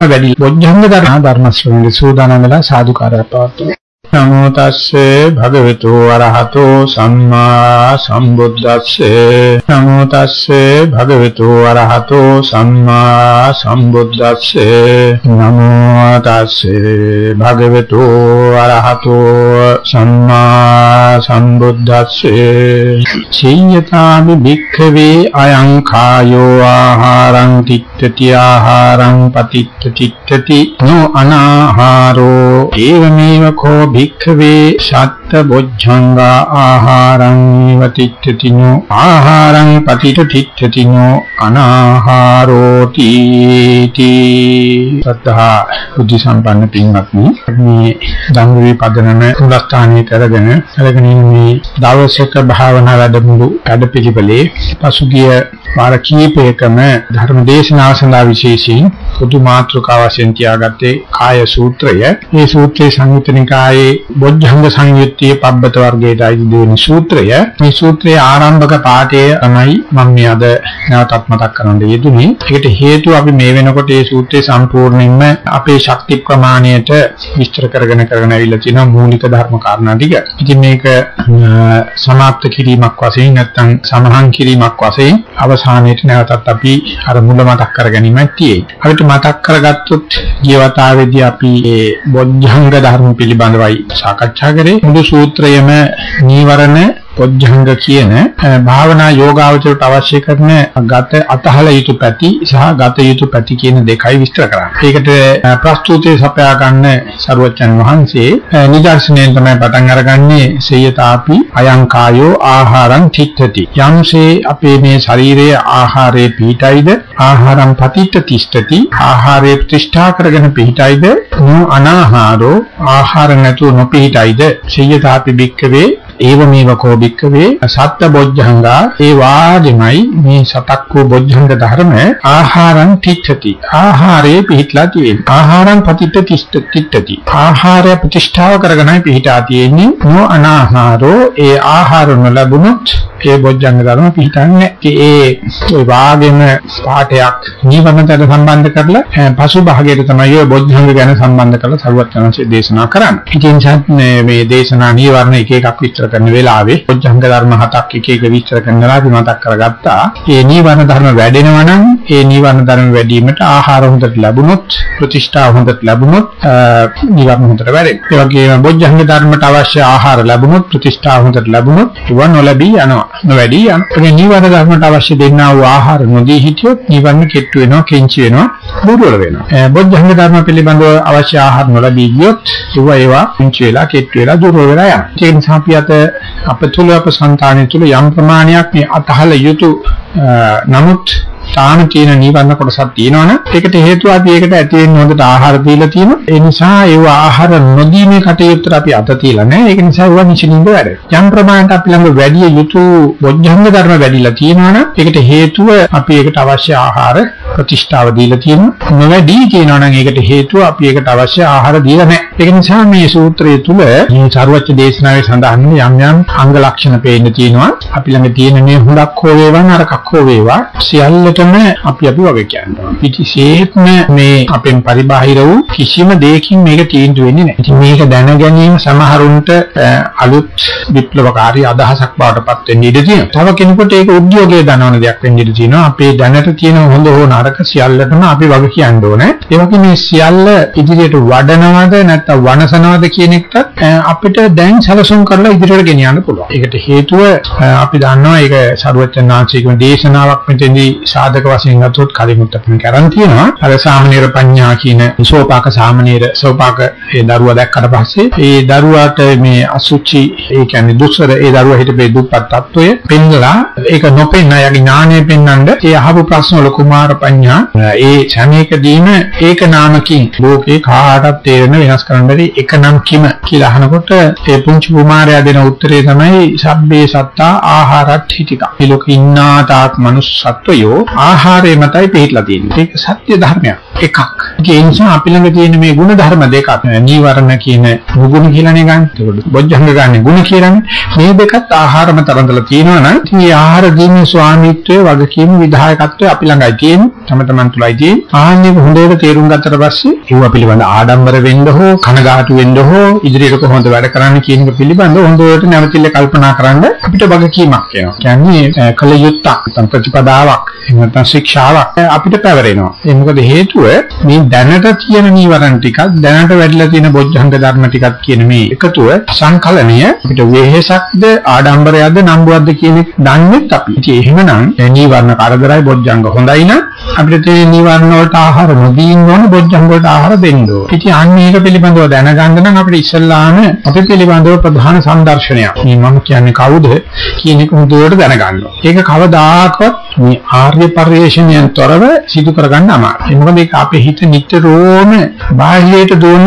වැඩි බොජ්ජංග ධර්ම ධර්ම ශ්‍රවණේ සූදානම් වෙලා සාදුකාරය පවත්වනවා. නමෝ තස්සේ භගවතු වරහතෝ සම්මා සම්බුද්දස්සේ නමෝ තස්සේ භගවතු වරහතෝ සම්මා සම්බුද්දස්සේ නමෝ තස්සේ භගවතු වරහතෝ සම්මා සම්බුද්දස්සේ සීයතාමි භික්ඛවේ අයං කායෝ ආහාරං තිට්ඨති ආහාරං පතිට්ඨ තිට්ඨති නෝ අනාහාරෝ ඒවමේව කෝ භික්ඛවේ සත්ත බොද්ධංගා ආහාරං වතිට්ඨතිනෝ ආහාරං පතිට්ඨතිනෝ අනාහාරෝති තී සත්තා බුද්ධ සම්පන්න පින්වත්නි මේ ධම්මවි පදනම කුලස්ථානයේ කරගෙන කරගෙන මේ දවසක භාවනා වැඩමුළු වැඩපිළිවෙලේ පසුගිය වාර කීපයකම ධර්ම දේශනාව සඳහා විශේෂයෙන් පොදු මාතෘකාව වශයෙන් තියාගත්තේ කාය සූත්‍රය. මේ සූත්‍රයේ සංයුතනිකායේ බොද්ධංග සංයුත්තේ පබ්බත වර්ගයට අයිති දෙවෙනි සූත්‍රය. මේ සූත්‍රයේ ආරම්භක පාඨය තමයි මම මේ අද නැවතත් මතක් කරන්න යෙදුනේ. ඒකට හේතුව අපි මේ වෙනකොට මේ සූත්‍රය සම්පූර්ණයෙන්ම අපේ ශක්ති ප්‍රමාණයට විස්තර කරගෙන කරගෙන ඇවිල්ලා තියෙනවා මූලික ධර්ම කාරණා ටික. ඉතින් මේක සමාප්ත කිරීමක් වශයෙන් නැත්නම් සමහන් කිරීමක් වශයෙන් අවසානයේට නැවතත් අපි අර මුල මතක් කර ගැනීමක් තියෙයි. අපිට මතක් කරගත්තොත් ජීවතාවේදී අපි මේ බොද්ධංග ධර්ම පිළිබඳවයි සාකච්ඡා කරේ. මුළු සූත්‍රයේම නීවරණ පොඥංග කියන භාවනා යෝගාවචරයට අවශ්‍ය කරන ගත අතහල යුතු පැති සහ ගත යුතු පැති කියන දෙකයි විස්තර කරන්නේ. ඒකට ප්‍රස්තුතිය සපයා ගන්න සරුවචන් වහන්සේ නිදර්ශනයෙන් තමයි පටන් අරගන්නේ සේයතාපි අයං කායෝ ආහාරං තිට්ඨති. යම්සේ අපේ මේ ශරීරයේ ආහාරයේ පිහිටයිද ආහාරං පතිට්ඨ තිෂ්ඨති ආහාරයේ ප්‍රතිෂ්ඨා කරගෙන පිහිටයිද අනාහාරෝ ආහාර නැතුව නොපිහිටයිද සේයතාපි බික්කවේ ඒව මේව කෝ බික්කවේ සත්ත බොජ්ජංගා ඒ වාගෙමයි මේ සතක් වූ බොජ්ජංග ධර්ම ආහාරං තිච්ඡති ආහාරේ පිහිටලා තියෙන්නේ. ආහාරං පතිත්ත තිච්ඡති ආහාරය ප්‍රතිෂ්ඨාව කරගෙනයි පිහිටා තියෙන්නේ. නෝ අනාහාරෝ ඒ ආහාර නොලැබුණොත් ඒ බොජ්ජංග ධර්ම පිහිටන්නේ ඒ ඒ වාගෙම පාඩයක් නිවනට සම්බන්ධ කරලා පසු භාගයට තමයි ඔය බොජ්ජංග ගැන සම්බන්ධ කරලා සරුවත් යනසේ දේශනා කරන්නේ. ඉතින් මේ දේශනා නිවර්ණ එක එකක් විස්තර විස්තර කරන වෙලාවේ පොච්චංග ධර්ම හතක් එක එක විස්තර කරනලා අපි මතක් කරගත්තා. මේ නීවරණ ධර්ම වැඩෙනවා නම් ඒ නීවරණ ධර්ම වැඩිවීමට ආහාර හොඳට ලැබුණොත් ප්‍රතිෂ්ඨා හොඳට ලැබුණොත් නීවරණ හොඳට වැඩෙනවා. ඒ වගේම පොච්චංග ධර්මට අවශ්‍ය ආහාර ලැබුණොත් ප්‍රතිෂ්ඨා හොඳට ලැබුණොත් ඒවා නොලැබී යනවා. නොවැඩි යනවා. ඒ නීවරණ ධර්මට අවශ්‍ය දෙන්නා වූ ආහාර නොදී හිටියොත් නීවරණ කෙට්ටු වෙනවා, කෙන්චි වෙනවා, දුර්වල වෙනවා. පොච්චංග ධර්ම පිළිබඳව අවශ්‍ය ආහාර නොලැබී ගියොත් ඒවා ඒවා කෙන්චි වෙලා, කෙට්ටු වෙලා, දුර්වල වෙලා යනවා. ඒ නිසා අපි අත අප තුල අප సంతානය තුල යම් ප්‍රමාණයක් මේ අතහල යුතු නමුත් තාන තියෙන නිවර්ණ කොටසක් තියෙනවනේ ඒකට හේතුව අපි ඒකට ඇති වෙන්න හොඳට ආහාර දීලා තියෙනවා. ඒ නිසා ඒව ආහාර නොදීමේ කටයුත්තට අපි අත තියලා නැහැ. ඒක නිසා ඒවා නිසින්ින්ද වැඩ. යම් ප්‍රමාණයට අපි ළඟ වැඩි යුතු බොජ්ජංග ධර්ම වැඩිලා තියෙනවනේ ඒකට හේතුව අපි ඒකට අවශ්‍ය ආහාර ප්‍රතිෂ්ඨාව දීලා තියෙනවා. නොවැඩි කියනවා නම් ඒකට හේතුව අපි ඒකට අවශ්‍ය ආහාර දීලා නැහැ. ඒක නිසා මේ සූත්‍රය තුල මේ සරුවච්ච දේශනාවේ සඳහන් යම් යම් අංග ලක්ෂණ පේන්න තියෙනවා. අපි ළඟ තියෙන මේ හොඳක් හෝ වේවා නරකක් හෝ වේවා සියල්ලටම අපි අපි වගේ කියනවා පිටිසේත්ම මේ අපෙන් පරිබාහිර වූ කිසිම දෙයකින් මේක තීන්දුව වෙන්නේ නැහැ. ඉතින් මේක දැන ගැනීම සමහරුන්ට අලුත් විප්ලවකාරී අදහසක් බවට පත් වෙන්න ඉඩ තියෙනවා තව කෙනෙකුට ඒක උද්‍යෝගයේ දනවන දෙයක් වෙන්න ඉඩ තියෙනවා අපේ දැනට තියෙන හොඳ හෝ නරක සියල්ලටම අපි වගේ කියන්න ඕනේ ඒ වගේ මේ සියල්ල ඉදිරියට වඩනවද නැත්නම් වනසනවද කියන එකට අපිට දැන් සැලසුම් කරලා ඉදිරියට ගෙනියන්න පුළුවන්. ඒකට හේතුව අපි දන්නවා ඒක සරුවචනාංශිකම දේශනාවක් මෙතෙන්දී සාධක වශයෙන් ගත්තොත් කලිමුත් අපි කරන් තියෙනවා. අර සාමනීර පඤ්ඤා කියන සෝපාක සාමනීර සෝපාක ඒ දරුවා දැක්කට පස්සේ ඒ දරුවාට මේ අසුචි ඒ කියන්නේ දුස්සර ඒ දරුවා හිටපේ දුප්පත් තත්වය පෙන්නලා ඒක නොපෙන්න යගේ ඥානය පෙන්වන්න ඒ අහපු ප්‍රශ්න වල කුමාර පඤ්ඤා ඒ ඡානේකදීම ඒක නාමකින් ලෝකේ කාටත් තේරෙන වෙනස් කරන්න බැරි එක නම් කිම කියලා අහනකොට ඒ පුංචි කුමාරයා දෙන උත්තරේ තමයි සබ්බේ සත්තා ආහාරත් හිතික. මේ ලෝකේ ඉන්නා තාක් මනුස්ස සත්වයෝ ආහාරය මතයි පිළිట్లా තියෙන්නේ. ඒක සත්‍ය ධර්මයක්. එකක්. ඒ නිසා අපි ළඟ තියෙන මේ ගුණ ධර්ම දෙකක්. නීවරණ කියන ගුණ කියලානේ ගන්න. ඒකට බොජ්ජංග ගන්න ගුණ කියලා. කියලානේ. මේ දෙකත් ආහාරම තරඳලා තියෙනවා නම් ඉතින් මේ ආහාර දීමේ ස්වාමීත්වයේ වගකීම් විධායකත්වය අපි ළඟයි තියෙන්නේ. තම තමන් තුලයි තියෙන්නේ. ආන්නේ හොඳට තේරුම් ගත්තට පස්සේ ඒවා පිළිබඳ ආඩම්බර වෙන්න හෝ කනගාටු වෙන්න හෝ ඉදිරියට කොහොමද වැඩ කරන්න කියන එක පිළිබඳව හොඳට නැවතිල්ල කල්පනා කරන්න අපිට වගකීමක් එනවා. කියන්නේ කල යුත්තක් ප්‍රතිපදාවක් එහෙම නැත්නම් ශික්ෂාවක් අපිට පැවරෙනවා. ඒ මොකද හේතුව මේ දැනට තියෙන නීවරණ ටිකක් දැනට වැඩිලා තියෙන බොජ්ජංග ධර්ම ටිකක් කියන මේ එකතුව සංකලනය අපිට වෙහෙසක්ද ආඩම්බරයක්ද නම්බුවක්ද කියන එක දන්නේත් අපි. ඉතින් එහෙමනම් නීවරණ කරදරයි බොජ්ජංග හොඳයි නම් අපිට තියෙන නීවරණ වලට ආහාර නොදීන් ඕන බොජ්ජංග වලට ආහාර දෙන්න ඕන. ඉතින් අන්න ඒක පිළිබඳව දැනගන්න නම් අපිට ඉස්සල්ලාම අපි පිළිබඳව ප්‍රධාන සංදර්ශනයක්. මේ මම කියන්නේ කවුද කියන එක හොඳට දැනගන්න ඕන. ඒක කවදාකවත් මේ ආර්ය පරිශ්‍රණයෙන් තොරව සිදු කරගන්න අමාරුයි. මොකද ඒක අපේ හිත නිතරම බාහිරයට දුවන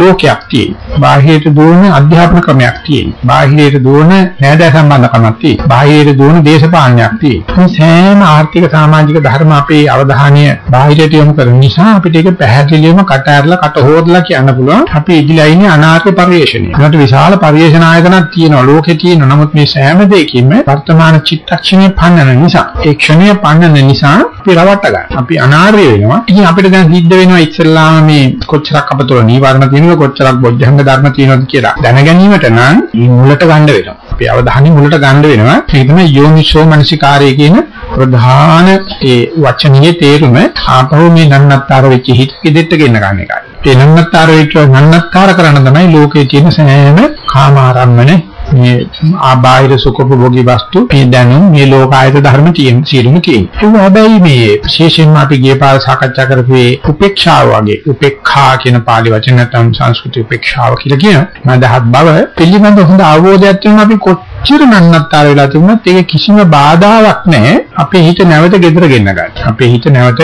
ලෝකයක් තියෙන. බාහිරයට දුවන අධ්‍යාපන ක්‍රමයක් තියෙන. බාහිරයට දුවන නෑදෑ සම්බන්ධකමක් තියෙන. බාහිරයට දුවන දේශපාලනයක් තියෙන. මේ සෑම ආර්ථික සමාජික ධර්ම අපේ අවධානය බාහිරයට යොමු කරන නිසා අපිට ඒක පැහැදිලිවම කට ඇරලා කට හොදලා කියන්න පුළුවන්. අපි ඉදිලා ඉන්නේ අනාර්ය පරිශ්‍රණය. ඒකට විශාල පරිශ්‍රණ ආයතනක් තියෙනවා. ලෝකේ තියෙනවා. නමුත් මේ සෑම දෙයකින්ම වර්තමාන චිත්තක්ෂණය පන්නන නිසා ඒ ක්ෂණය පන්නන නිසා අපි රවට්ට ගන්න. අපි අනාර්ය වෙනවා. ඉතින් අපිට දැන් සිද්ධ වෙනවා ඉස්සෙල්ලාම මේ කොච්චරක් අපතොල නීවරණ තියෙනවද කොච්චරක් බොජ්ජංග ධර්ම තියෙනවද කියලා දැන ගැනීමට නම් මුලට ගන්න වෙනවා. අපි අවධානය මුලට ගන්න වෙනවා. ඒක තමයි යෝනිසෝ මනසිකාරය කියන ප්‍රධාන ඒ වචනීය තේරුම ආපහු මේ නන්නත්තර වෙච්ච හිත කිදෙට්ට ගෙන්න ගන්න එකයි. ඒ නන්නත්තර වෙච්ච නන්නත්තර කරන තමයි ලෝකයේ තියෙන සෑම කාම ආරම්මන මේ hm, ආබාහිර සුඛභෝගී වස්තු මේ දැනුම් මේ ලෝකායත ධර්ම තියෙන සියලුම තියෙන. ඒක හැබැයි මේ විශේෂයෙන්ම අපි ගිය පාර සාකච්ඡා කරපු උපේක්ෂාව වගේ උපේක්ඛා කියන පාලි වචන නැත්නම් සංස්කෘත උපේක්ෂාව කියලා කියන මදහත් බව පිළිබඳ හොඳ අවබෝධයක් තියෙන අපි කොච්චර නන්නත්තර වෙලා තිබුණත් ඒක කිසිම බාධාවක් නැහැ. අපේ හිත නැවත gedera ගෙන්න ගන්න. අපේ හිත නැවත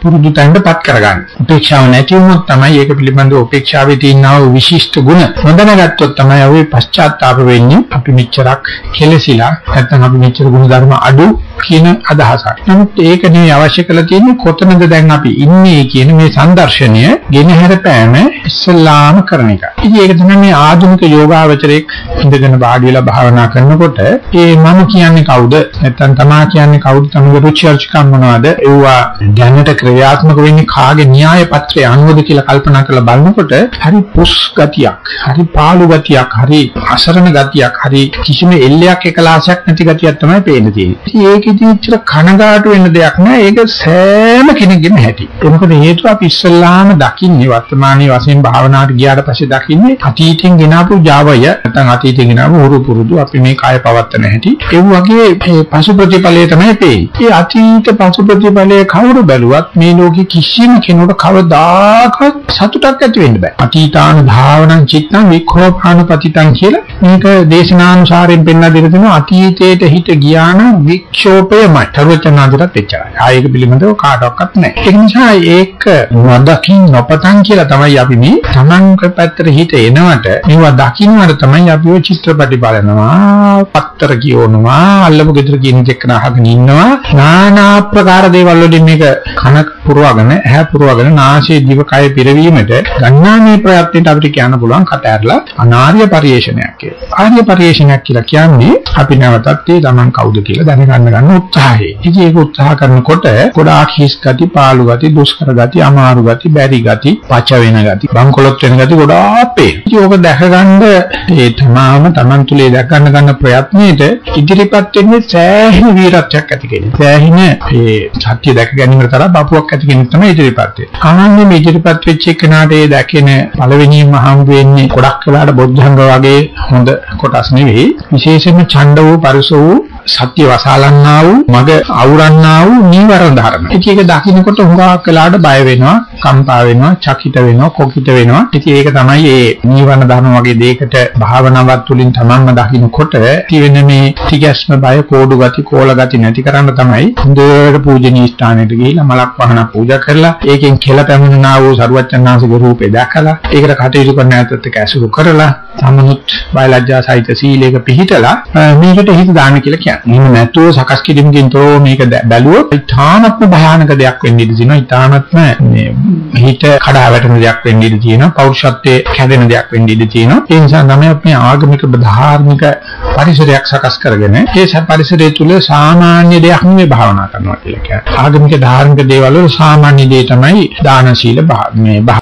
පුරුදු තැනටපත් කරගන්න. උපේක්ෂාව නැති වුණොත් තමයි ඒක පිළිබඳව උපේක්ෂාවේ තියෙනා වූ විශිෂ්ට ගුණ හොඳනගත්තොත් තමයි අපි පශ්චාත්තාප වෙන්නේ. අපි මෙච්චරක් කෙලසිලා නැත්නම් අපි මෙච්චර ගුණ ධර්ම අඩු කියන අදහසක්. නමුත් ඒක නෙවෙයි අවශ්‍ය කරලා තියෙන්නේ කොතනද දැන් අපි ඉන්නේ කියන මේ සංදර්ශනය ගෙනහැර පෑම ඉස්සල්ලාම කරන එක. ඉතින් ඒක තමයි මේ ආධුනික යෝගාවචරයේ ඉඳගෙන වාඩි වෙලා භාවනා කරනකොට ඒ මම කියන්නේ කවුද? නැත්නම් තමා කියන්නේ කවුද? තමගේ රුචි අරුචිකම් මොනවද? ඒවා දැනට ක්‍රියාත්මක වෙන්නේ කාගේ න්‍යාය පත්‍රය අනුවද කියලා කල්පනා කරලා බලනකොට හරි පුස් ගතියක්, හරි පාළු ගතියක්, හරි අසරණ ගතියක්, හරි කිසිම එල්ලයක් එකලාසයක් නැති ගතියක් තමයි පේන්න තියෙන්නේ. ඒකෙදි ඉච්චර කනගාටු වෙන්න දෙයක් නෑ. ඒක සෑම කෙනෙක්ගේම හැටි. ඒ මොකද හේතුව අපි ඉස්සල්ලාම දකින්නේ වර්තමානයේ වශයෙන් භාවනාවට ගියාට පස්සේ දකින්නේ අතීතෙන් ගෙනාපු Javaය නැත්නම් අතීතෙන් ගෙනාපු හුරු පුරුදු අපි මේ කය පවත්තන හැටි. ඒ වගේ මේ පසු ප්‍රතිඵලය තමයි පේන්නේ. ඒ අතීත පසු ප්‍රතිඵලය කවුරු බැලුවත් මේ ලෝකෙ කිසිම කෙනෙකුට කවදාකවත් සතුටක් ඇති වෙන්න බෑ. අතීතාන භාවනං චිත්තං වික්ඛෝපානුපතිතං කියලා මේක දේශනානුසාරයෙන් පෙන්වා දෙන්න දෙනවා අතීතයට හිත ගියා නම් වික්ෂෝපයමයි. තරවචනාන්දරත් එච්චරයි. ආයෙක පිළිබඳව කාටවත් නැහැ. ඒ නිසා ඒක නොදකින් නොපතන් කියලා තමයි අපි මේ Taman පැත්තට හිත එනවට මේවා දකින්නට තමයි අපි ඔය චිත්‍රපටි බලනවා, පත්තර කියවනවා, අල්ලමු ගෙදර කියන දෙක අහගෙන ඉන්නවා. নানা ආකාර දේවල් වලින් මේක කන පුරවගෙන, ඇහැ පුරවගෙන, නාසයේ දිව කය පිරවීමට ගන්නා මේ ප්‍රයත්නයට අපිට කියන්න පුළුවන් කට ඇරලා අනාර්ය පරිේශනයක් කියලා. ආර්ය පරිේශනයක් කියලා කියන්නේ අපි නැවතත් ඒ Taman කවුද කියලා දැනගන්න ගන්න උත්සාහය. ඉතින් ඒක උත්සාහ කරනකොට ගොඩාක් හිස් ගති, පාළු ගති, දුෂ්කර ගති, අමාරු ගති, බැරි ගති, පච වෙන ගති, බංකොලොත් වෙන ගති ගොඩාක් පේනවා. ඉතින් ඕක දැකගන්න ඒ තමාම Taman තුලේ දැක ගන්න ගන්න ප්‍රයත්නයේට ඉදිරිපත් වෙන්නේ සෑහෙන වීරත්වයක් ඇති කෙනෙක්. සෑහෙන ඒ සත්‍ය දැක ගැනීමට තරම් බපුවක් ඇති කෙනෙක් තමයි ඉදිරිපත් වෙන්නේ. කනන්නේ මේ ඉදිරිපත් වෙච්ච එකනට ඒ දැකින පළවෙනිම හම් වෙන්නේ ගොඩක් වෙලාට බොද්ධංග වගේ හොඳ කොටස් නෙවෙයි. විශේෂයෙන්ම ඡණ්ඩ වූ පරිස වූ සත්‍ය වසාලන්නා වූ මග අවුරන්නා වූ නීවරණ ධර්ම. ඒක ඒක දකින්නකොට හුඟක් වෙලාට බය වෙනවා, කම්පා වෙනවා, චකිත වෙනවා, කොකිත වෙනවා. ඉතින් ඒක තමයි මේ නීවරණ ධර්ම වගේ දෙයකට භාවනාවක් තුළින් තමන්ම දකින්නකොට තියෙන මේ තිගැස්ම බය, කෝඩු ගති, කෝල ගති නැති කරන්න තමයි හොඳට පූජනීය ස්ථානෙට ගිහිල්ලා මලක් වහන පූජා කරලා ඒකෙන් කෙල පැමුණා වූ සරුවච්චන්හන්සේගේ රූපේ දැකලා ඒකට කටයුතු කරන ඇතත් එක්ක ඇසුරු කරලා සමනුත් බයලජ්ජා සහිත සීලයක පිහිටලා මේකට හිත දාන්න කියලා කියන්නේ. එහෙම නැතුව සකස් කිරීමකින් තෝ මේක බැලුවොත් ඉතාමත්ම භයානක දෙයක් වෙන්න ඉඩ තියෙනවා. ඉතාමත්ම මේ හිත කඩා වැටෙන දෙයක් වෙන්න ඉඩ තියෙනවා. පෞරුෂත්වයේ කැඩෙන දෙයක් වෙන්න ඉඩ තියෙනවා. ඒ නිසා තමයි මේ ආගමික ධාර්මික පරිසරයක් සකස් කරගෙන ඒ පරිසරය තුල සාමාන්‍ය දෙයක් නෙවෙයි භාවනා කරනවා කියලා කියන්නේ. ආගමික ධාර්මික දේවල් වල සාමාන්‍ය දේ තමයි දාන සීල මේ